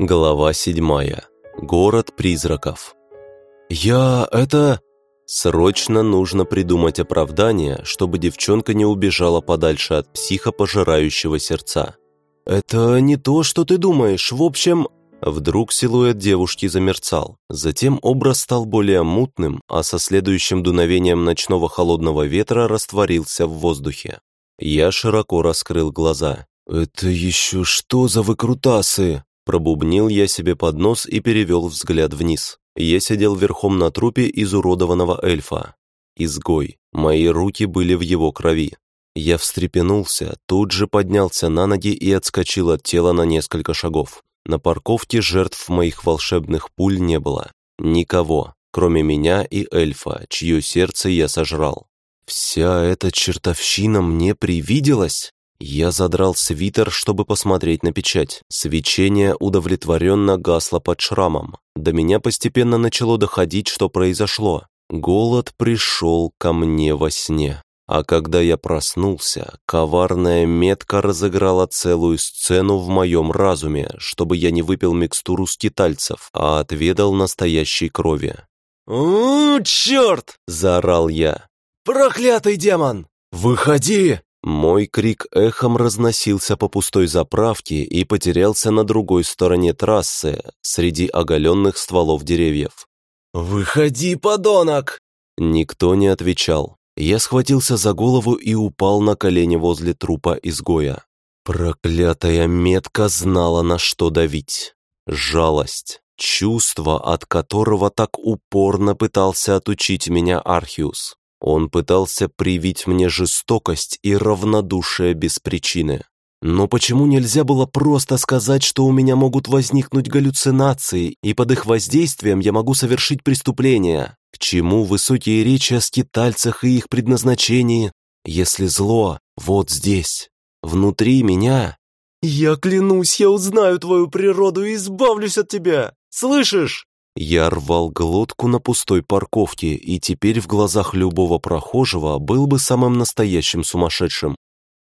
Глава седьмая. Город призраков. «Я... это...» Срочно нужно придумать оправдание, чтобы девчонка не убежала подальше от психа, пожирающего сердца. «Это не то, что ты думаешь. В общем...» Вдруг силуэт девушки замерцал. Затем образ стал более мутным, а со следующим дуновением ночного холодного ветра растворился в воздухе. Я широко раскрыл глаза. «Это еще что за выкрутасы?» Пробубнил я себе под нос и перевел взгляд вниз. Я сидел верхом на трупе изуродованного эльфа. Изгой. Мои руки были в его крови. Я встрепенулся, тут же поднялся на ноги и отскочил от тела на несколько шагов. На парковке жертв моих волшебных пуль не было. Никого, кроме меня и эльфа, чье сердце я сожрал. Вся эта чертовщина мне привиделась? Я задрал свитер, чтобы посмотреть на печать. Свечение удовлетворенно гасло под шрамом. До меня постепенно начало доходить, что произошло. Голод пришел ко мне во сне. А когда я проснулся, коварная метка разыграла целую сцену в моем разуме, чтобы я не выпил микстуру скитальцев, а отведал настоящей крови. «У, черт!» – заорал я. «Проклятый демон! Выходи!» Мой крик эхом разносился по пустой заправке и потерялся на другой стороне трассы, среди оголенных стволов деревьев. «Выходи, подонок!» Никто не отвечал. Я схватился за голову и упал на колени возле трупа изгоя. Проклятая метка знала, на что давить. Жалость, чувство, от которого так упорно пытался отучить меня Архиус. Он пытался привить мне жестокость и равнодушие без причины. Но почему нельзя было просто сказать, что у меня могут возникнуть галлюцинации, и под их воздействием я могу совершить преступление? К чему высокие речи о скитальцах и их предназначении, если зло вот здесь, внутри меня? «Я клянусь, я узнаю твою природу и избавлюсь от тебя! Слышишь?» Я рвал глотку на пустой парковке, и теперь в глазах любого прохожего был бы самым настоящим сумасшедшим.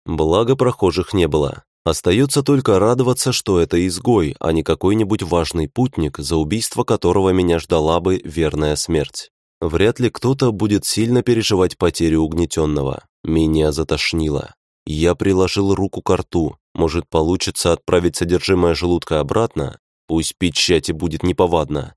Благо прохожих не было. Остается только радоваться, что это изгой, а не какой-нибудь важный путник, за убийство которого меня ждала бы верная смерть. Вряд ли кто-то будет сильно переживать потерю угнетенного. Меня затошнило. Я приложил руку к рту. Может, получится отправить содержимое желудка обратно? Пусть печати будет неповадно.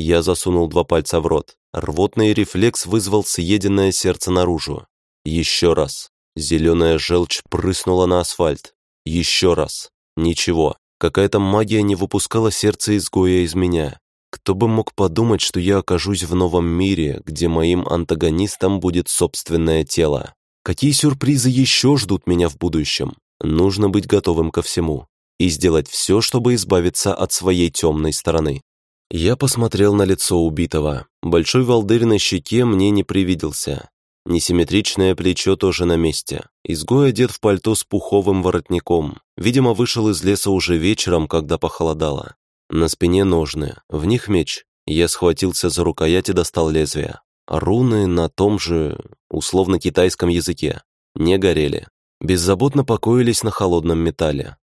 Я засунул два пальца в рот. Рвотный рефлекс вызвал съеденное сердце наружу. Еще раз. Зеленая желчь прыснула на асфальт. Еще раз. Ничего. Какая-то магия не выпускала сердце изгоя из меня. Кто бы мог подумать, что я окажусь в новом мире, где моим антагонистом будет собственное тело. Какие сюрпризы еще ждут меня в будущем? Нужно быть готовым ко всему и сделать все, чтобы избавиться от своей темной стороны. Я посмотрел на лицо убитого. Большой волдырь на щеке мне не привиделся. Несимметричное плечо тоже на месте. Изгой одет в пальто с пуховым воротником. Видимо, вышел из леса уже вечером, когда похолодало. На спине ножны, в них меч. Я схватился за рукоять и достал лезвие. Руны на том же, условно китайском языке, не горели. Беззаботно покоились на холодном металле.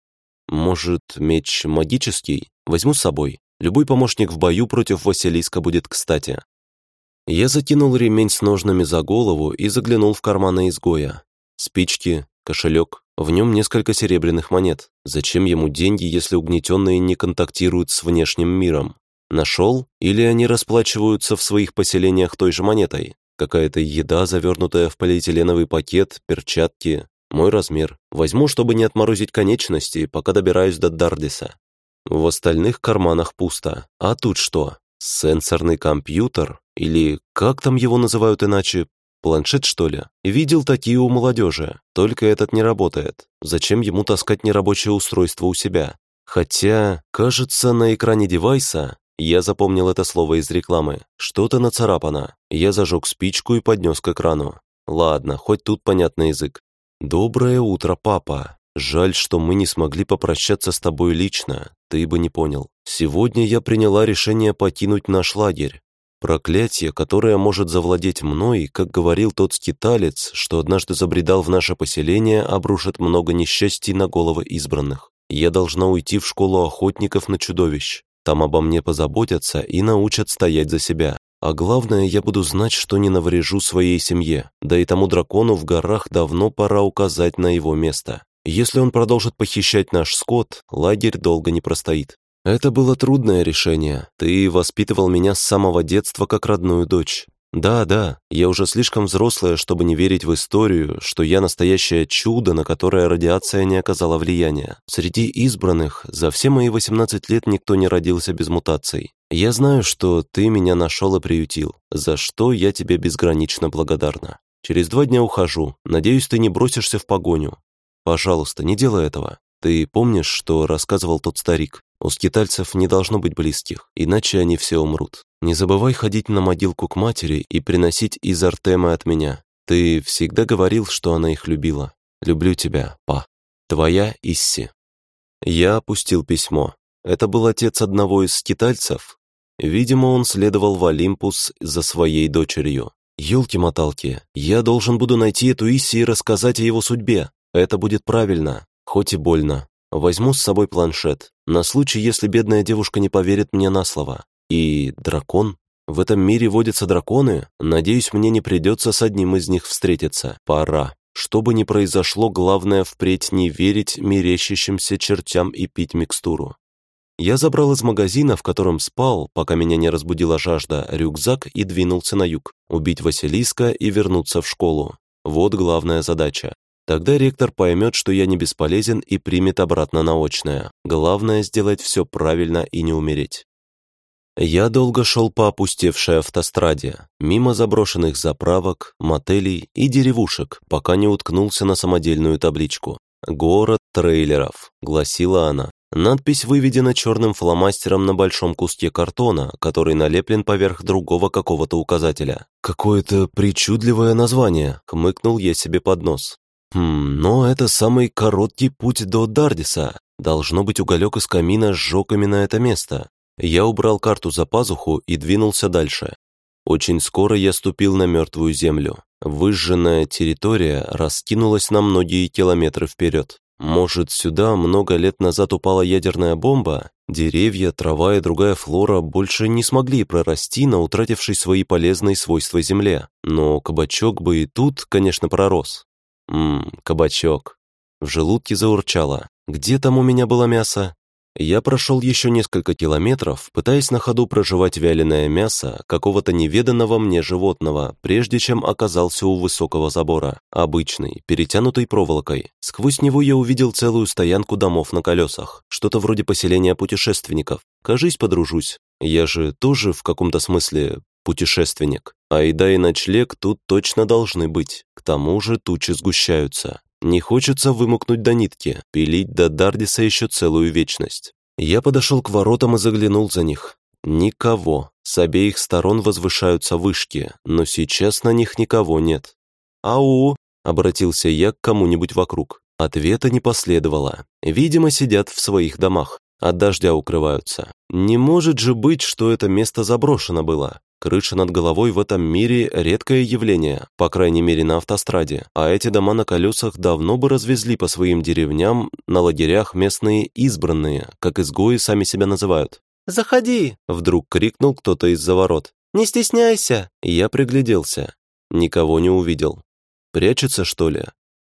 Может, меч магический? Возьму с собой. Любой помощник в бою против Василиска будет кстати. Я закинул ремень с ножнами за голову и заглянул в карманы изгоя. Спички, кошелек, в нем несколько серебряных монет. Зачем ему деньги, если угнетенные не контактируют с внешним миром? Нашел? Или они расплачиваются в своих поселениях той же монетой? Какая-то еда, завернутая в полиэтиленовый пакет, перчатки. Мой размер. Возьму, чтобы не отморозить конечности, пока добираюсь до Дардиса. В остальных карманах пусто. А тут что? Сенсорный компьютер? Или как там его называют иначе? Планшет, что ли? Видел такие у молодежи. Только этот не работает. Зачем ему таскать нерабочее устройство у себя? Хотя, кажется, на экране девайса я запомнил это слово из рекламы. Что-то нацарапано. Я зажег спичку и поднес к экрану. Ладно, хоть тут понятный язык. «Доброе утро, папа. Жаль, что мы не смогли попрощаться с тобой лично, ты бы не понял. Сегодня я приняла решение покинуть наш лагерь. Проклятие, которое может завладеть мной, как говорил тот скиталец, что однажды забредал в наше поселение, обрушит много несчастий на головы избранных. Я должна уйти в школу охотников на чудовищ. Там обо мне позаботятся и научат стоять за себя. А главное, я буду знать, что не наврежу своей семье. Да и тому дракону в горах давно пора указать на его место. Если он продолжит похищать наш скот, лагерь долго не простоит. Это было трудное решение. Ты воспитывал меня с самого детства как родную дочь. Да, да, я уже слишком взрослая, чтобы не верить в историю, что я настоящее чудо, на которое радиация не оказала влияния. Среди избранных за все мои 18 лет никто не родился без мутаций. Я знаю, что ты меня нашел и приютил, за что я тебе безгранично благодарна. Через два дня ухожу. Надеюсь, ты не бросишься в погоню. Пожалуйста, не делай этого. Ты помнишь, что рассказывал тот старик? У скитальцев не должно быть близких, иначе они все умрут. Не забывай ходить на могилку к матери и приносить из Артема от меня. Ты всегда говорил, что она их любила. Люблю тебя, па. Твоя Исси. Я опустил письмо. Это был отец одного из скитальцев. Видимо, он следовал в Олимпус за своей дочерью. Ёлки-моталки, я должен буду найти эту Исси и рассказать о его судьбе. Это будет правильно, хоть и больно. Возьму с собой планшет, на случай, если бедная девушка не поверит мне на слово. И дракон? В этом мире водятся драконы? Надеюсь, мне не придется с одним из них встретиться. Пора. Что бы ни произошло, главное впредь не верить мерещащимся чертям и пить микстуру. Я забрал из магазина, в котором спал, пока меня не разбудила жажда, рюкзак и двинулся на юг. Убить Василиска и вернуться в школу. Вот главная задача. Тогда ректор поймет, что я не бесполезен и примет обратно на очное. Главное сделать все правильно и не умереть. Я долго шел по опустевшей автостраде, мимо заброшенных заправок, мотелей и деревушек, пока не уткнулся на самодельную табличку. «Город трейлеров», — гласила она. Надпись выведена черным фломастером на большом куске картона, который налеплен поверх другого какого-то указателя. «Какое-то причудливое название», — хмыкнул я себе под нос. Хм, но это самый короткий путь до Дардиса. Должно быть, уголек из камина сжег именно это место. Я убрал карту за пазуху и двинулся дальше. Очень скоро я ступил на мертвую землю. Выжженная территория раскинулась на многие километры вперед. Может, сюда много лет назад упала ядерная бомба? Деревья, трава и другая флора больше не смогли прорасти на утратившей свои полезные свойства земле. Но кабачок бы и тут, конечно, пророс. Ммм, кабачок. В желудке заурчало. Где там у меня было мясо? Я прошел еще несколько километров, пытаясь на ходу проживать вяленое мясо какого-то неведанного мне животного, прежде чем оказался у высокого забора, обычный, перетянутый проволокой. Сквозь него я увидел целую стоянку домов на колесах, что-то вроде поселения путешественников. Кажись, подружусь. Я же тоже в каком-то смысле путешественник. А еда и ночлег тут точно должны быть. Тому же тучи сгущаются. Не хочется вымокнуть до нитки, пилить до Дардиса еще целую вечность. Я подошел к воротам и заглянул за них. Никого. С обеих сторон возвышаются вышки, но сейчас на них никого нет. «Ау!» — обратился я к кому-нибудь вокруг. Ответа не последовало. Видимо, сидят в своих домах. От дождя укрываются. Не может же быть, что это место заброшено было. Крыша над головой в этом мире – редкое явление, по крайней мере на автостраде, а эти дома на колесах давно бы развезли по своим деревням на лагерях местные избранные, как изгои сами себя называют. «Заходи!» – вдруг крикнул кто-то из-за ворот. «Не стесняйся!» Я пригляделся. Никого не увидел. Прячется, что ли?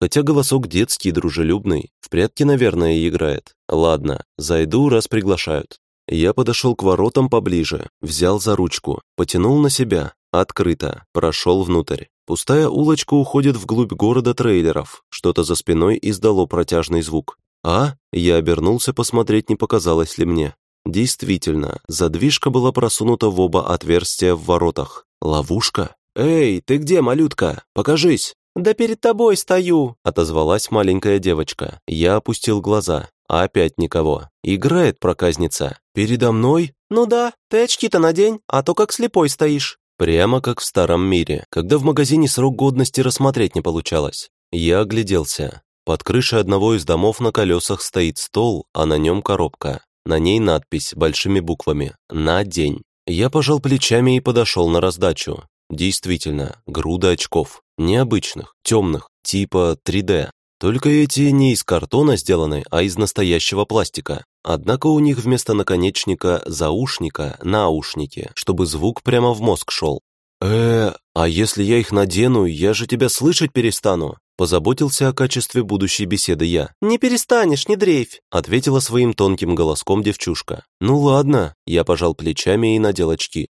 Хотя голосок детский, дружелюбный. В прятки, наверное, играет. Ладно, зайду, раз приглашают. Я подошел к воротам поближе, взял за ручку, потянул на себя, открыто, прошел внутрь. Пустая улочка уходит вглубь города трейлеров, что-то за спиной издало протяжный звук. А? Я обернулся посмотреть, не показалось ли мне. Действительно, задвижка была просунута в оба отверстия в воротах. Ловушка? «Эй, ты где, малютка? Покажись!» «Да перед тобой стою!» — отозвалась маленькая девочка. Я опустил глаза. А опять никого. Играет проказница. Передо мной? Ну да, ты очки-то надень, а то как слепой стоишь. Прямо как в старом мире, когда в магазине срок годности рассмотреть не получалось. Я огляделся. Под крышей одного из домов на колесах стоит стол, а на нем коробка. На ней надпись большими буквами «На день». Я пожал плечами и подошел на раздачу. Действительно, груда очков. Необычных, темных, типа 3D. Только эти не из картона сделаны, а из настоящего пластика. Однако у них вместо наконечника заушника наушники, чтобы звук прямо в мозг шел. э а если я их надену, я же тебя слышать перестану?» Позаботился о качестве будущей беседы я. «Не перестанешь, не дрейфь», ответила своим тонким голоском девчушка. «Ну ладно», я пожал плечами и надел очки.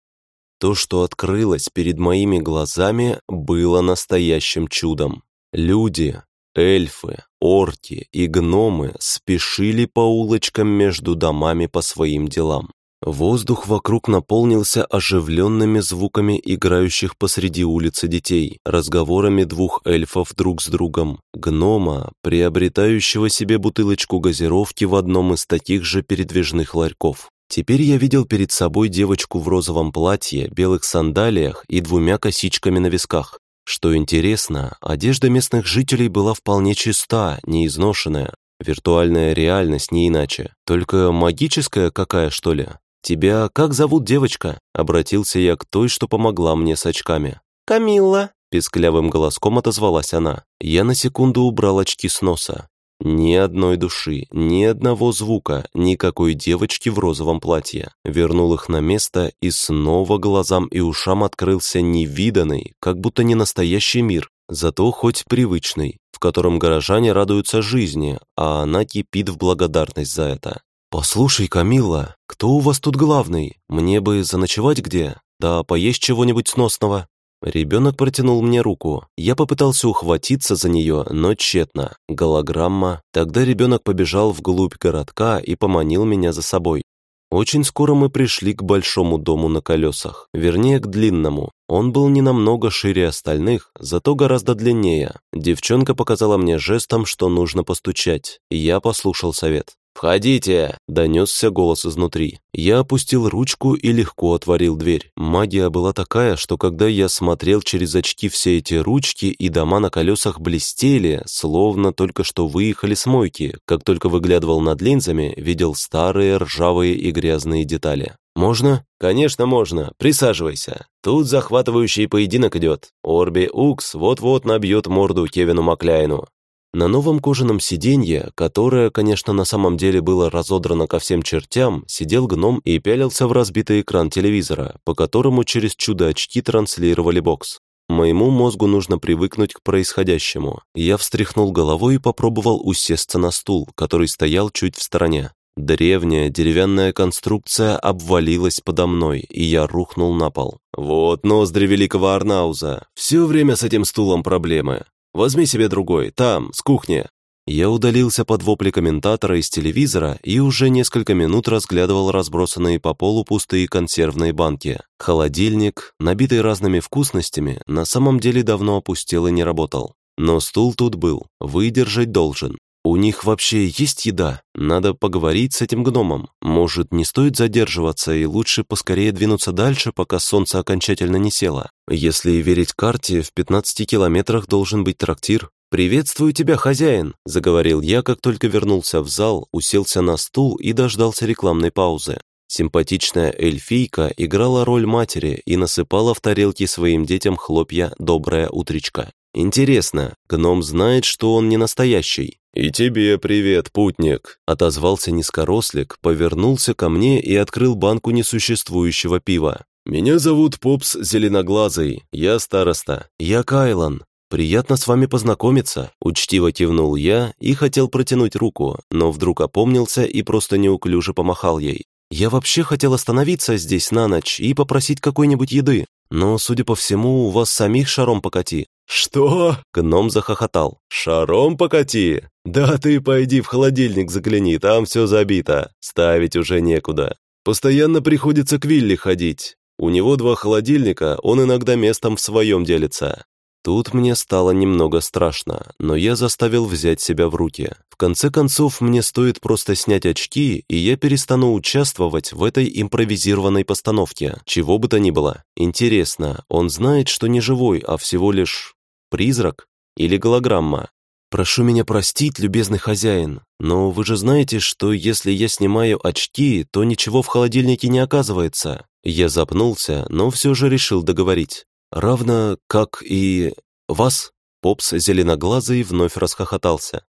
То, что открылось перед моими глазами, было настоящим чудом. Люди, эльфы, орки и гномы спешили по улочкам между домами по своим делам. Воздух вокруг наполнился оживленными звуками играющих посреди улицы детей, разговорами двух эльфов друг с другом, гнома, приобретающего себе бутылочку газировки в одном из таких же передвижных ларьков. Теперь я видел перед собой девочку в розовом платье, белых сандалиях и двумя косичками на висках. Что интересно, одежда местных жителей была вполне чиста, не изношенная. Виртуальная реальность не иначе. Только магическая какая, что ли? «Тебя как зовут девочка?» Обратился я к той, что помогла мне с очками. «Камилла», — песклявым голоском отозвалась она. Я на секунду убрал очки с носа. Ни одной души, ни одного звука, никакой девочки в розовом платье. Вернул их на место, и снова глазам и ушам открылся невиданный, как будто не настоящий мир, зато хоть привычный, в котором горожане радуются жизни, а она кипит в благодарность за это. «Послушай, Камилла, кто у вас тут главный? Мне бы заночевать где? Да поесть чего-нибудь сносного». Ребенок протянул мне руку. Я попытался ухватиться за нее, но тщетно. Голограмма. Тогда ребенок побежал вглубь городка и поманил меня за собой. Очень скоро мы пришли к большому дому на колесах, вернее, к длинному. Он был не намного шире остальных, зато гораздо длиннее. Девчонка показала мне жестом, что нужно постучать, и я послушал совет. «Входите!» – донесся голос изнутри. Я опустил ручку и легко отворил дверь. Магия была такая, что когда я смотрел через очки все эти ручки и дома на колесах блестели, словно только что выехали с мойки. Как только выглядывал над линзами, видел старые ржавые и грязные детали. «Можно?» «Конечно можно. Присаживайся. Тут захватывающий поединок идет. Орби Укс вот-вот набьет морду Кевину Макляйну. На новом кожаном сиденье, которое, конечно, на самом деле было разодрано ко всем чертям, сидел гном и пялился в разбитый экран телевизора, по которому через чудо-очки транслировали бокс. Моему мозгу нужно привыкнуть к происходящему. Я встряхнул головой и попробовал усесться на стул, который стоял чуть в стороне. Древняя деревянная конструкция обвалилась подо мной, и я рухнул на пол. Вот ноздри великого Арнауза. Все время с этим стулом проблемы. Возьми себе другой, там, с кухни». Я удалился под вопли комментатора из телевизора и уже несколько минут разглядывал разбросанные по полу пустые консервные банки. Холодильник, набитый разными вкусностями, на самом деле давно опустел и не работал. Но стул тут был, выдержать должен. У них вообще есть еда? Надо поговорить с этим гномом. Может, не стоит задерживаться и лучше поскорее двинуться дальше, пока солнце окончательно не село. Если верить карте, в 15 километрах должен быть трактир. «Приветствую тебя, хозяин!» – заговорил я, как только вернулся в зал, уселся на стул и дождался рекламной паузы. Симпатичная эльфийка играла роль матери и насыпала в тарелки своим детям хлопья «Добрая утречка». Интересно, гном знает, что он не настоящий? «И тебе привет, путник!» Отозвался низкорослик, повернулся ко мне и открыл банку несуществующего пива. «Меня зовут Попс Зеленоглазый, я староста. Я Кайлан. Приятно с вами познакомиться», — учтиво кивнул я и хотел протянуть руку, но вдруг опомнился и просто неуклюже помахал ей. «Я вообще хотел остановиться здесь на ночь и попросить какой-нибудь еды, но, судя по всему, у вас самих шаром покати. «Что?» — гном захохотал. «Шаром покати? Да ты пойди в холодильник загляни, там все забито. Ставить уже некуда. Постоянно приходится к Вилли ходить. У него два холодильника, он иногда местом в своем делится. Тут мне стало немного страшно, но я заставил взять себя в руки. В конце концов, мне стоит просто снять очки, и я перестану участвовать в этой импровизированной постановке, чего бы то ни было. Интересно, он знает, что не живой, а всего лишь Призрак? Или голограмма? Прошу меня простить, любезный хозяин, но вы же знаете, что если я снимаю очки, то ничего в холодильнике не оказывается. Я запнулся, но все же решил договорить. Равно как и... вас? Попс зеленоглазый вновь расхохотался.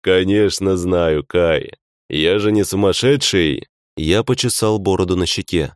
«Конечно знаю, Кай. Я же не сумасшедший!» Я почесал бороду на щеке.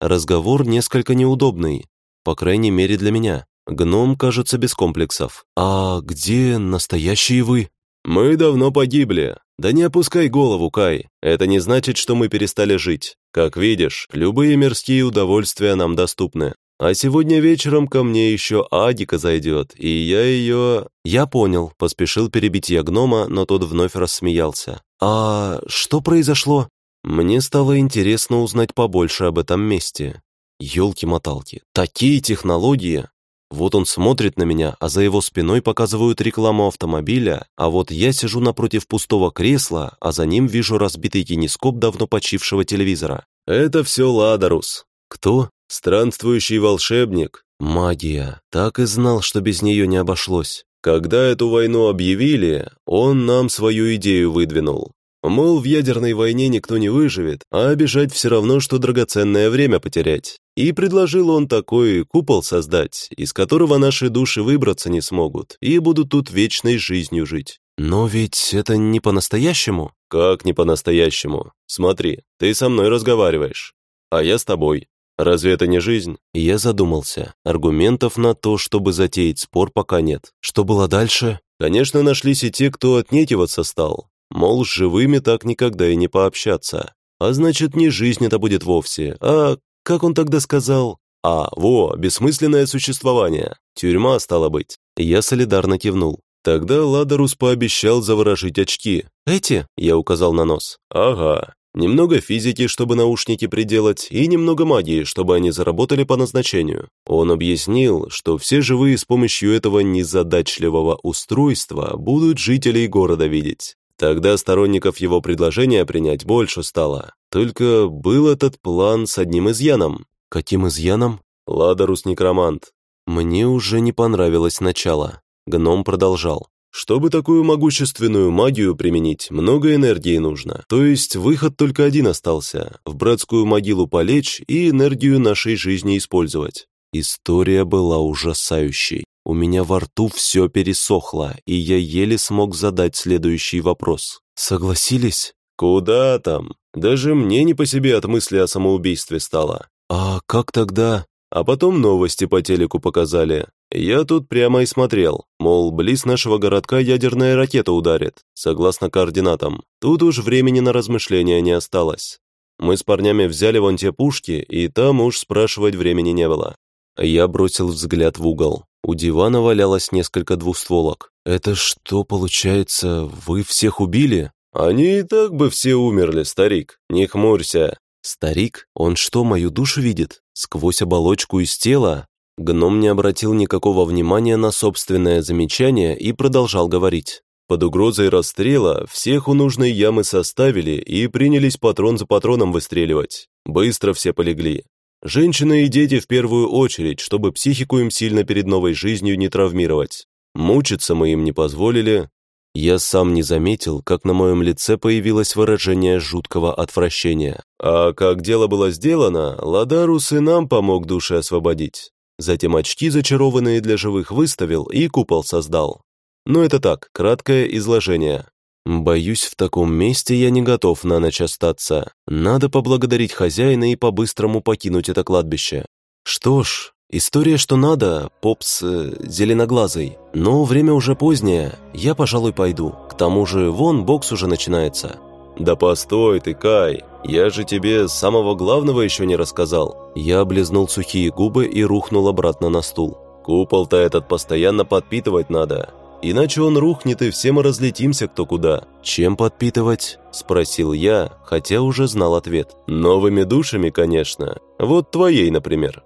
Разговор несколько неудобный, по крайней мере для меня. Гном, кажется, без комплексов. «А где настоящие вы?» «Мы давно погибли. Да не опускай голову, Кай. Это не значит, что мы перестали жить. Как видишь, любые мирские удовольствия нам доступны. А сегодня вечером ко мне еще Адика зайдет, и я ее...» «Я понял», — поспешил перебить я гнома, но тот вновь рассмеялся. «А что произошло?» Мне стало интересно узнать побольше об этом месте. Ёлки-моталки, такие технологии! Вот он смотрит на меня, а за его спиной показывают рекламу автомобиля, а вот я сижу напротив пустого кресла, а за ним вижу разбитый кинескоп давно почившего телевизора. «Это все Ладарус». «Кто?» Странствующий волшебник. Магия. Так и знал, что без нее не обошлось. Когда эту войну объявили, он нам свою идею выдвинул. Мол, в ядерной войне никто не выживет, а обижать все равно, что драгоценное время потерять. И предложил он такой купол создать, из которого наши души выбраться не смогут и будут тут вечной жизнью жить. Но ведь это не по-настоящему. Как не по-настоящему? Смотри, ты со мной разговариваешь, а я с тобой. Разве это не жизнь? Я задумался. Аргументов на то, чтобы затеять спор, пока нет. Что было дальше? Конечно, нашлись и те, кто отнекиваться стал. Мол, с живыми так никогда и не пообщаться. А значит, не жизнь это будет вовсе, а, как он тогда сказал? А, во, бессмысленное существование. Тюрьма, стала быть. Я солидарно кивнул. Тогда Ладарус пообещал заворожить очки. «Эти?» – я указал на нос. «Ага. Немного физики, чтобы наушники приделать, и немного магии, чтобы они заработали по назначению. Он объяснил, что все живые с помощью этого незадачливого устройства будут жителей города видеть. Тогда сторонников его предложения принять больше стало. Только был этот план с одним изъяном. Каким изъяном? Ладарус Некромант. Мне уже не понравилось начало. Гном продолжал. Чтобы такую могущественную магию применить, много энергии нужно. То есть выход только один остался – в братскую могилу полечь и энергию нашей жизни использовать. История была ужасающей. У меня во рту все пересохло, и я еле смог задать следующий вопрос. «Согласились?» «Куда там? Даже мне не по себе от мысли о самоубийстве стало». «А как тогда?» А потом новости по телеку показали. Я тут прямо и смотрел, мол, близ нашего городка ядерная ракета ударит, согласно координатам. Тут уж времени на размышления не осталось. Мы с парнями взяли вон те пушки, и там уж спрашивать времени не было. Я бросил взгляд в угол. У дивана валялось несколько двустволок. «Это что, получается, вы всех убили?» «Они и так бы все умерли, старик, не хмурься». «Старик? Он что, мою душу видит? Сквозь оболочку из тела?» Гном не обратил никакого внимания на собственное замечание и продолжал говорить. Под угрозой расстрела всех у нужной ямы составили и принялись патрон за патроном выстреливать. Быстро все полегли. Женщины и дети в первую очередь, чтобы психику им сильно перед новой жизнью не травмировать. Мучиться мы им не позволили. Я сам не заметил, как на моем лице появилось выражение жуткого отвращения. А как дело было сделано, Ладарус и нам помог души освободить. Затем очки, зачарованные для живых, выставил и купол создал. Но это так, краткое изложение. Боюсь, в таком месте я не готов на ночь остаться. Надо поблагодарить хозяина и по-быстрому покинуть это кладбище. Что ж, история что надо, попс э, зеленоглазый. Но время уже позднее, я, пожалуй, пойду. К тому же, вон бокс уже начинается. «Да постой ты, Кай, я же тебе самого главного еще не рассказал». Я облизнул сухие губы и рухнул обратно на стул. «Купол-то этот постоянно подпитывать надо, иначе он рухнет и все мы разлетимся кто куда». «Чем подпитывать?» – спросил я, хотя уже знал ответ. «Новыми душами, конечно. Вот твоей, например.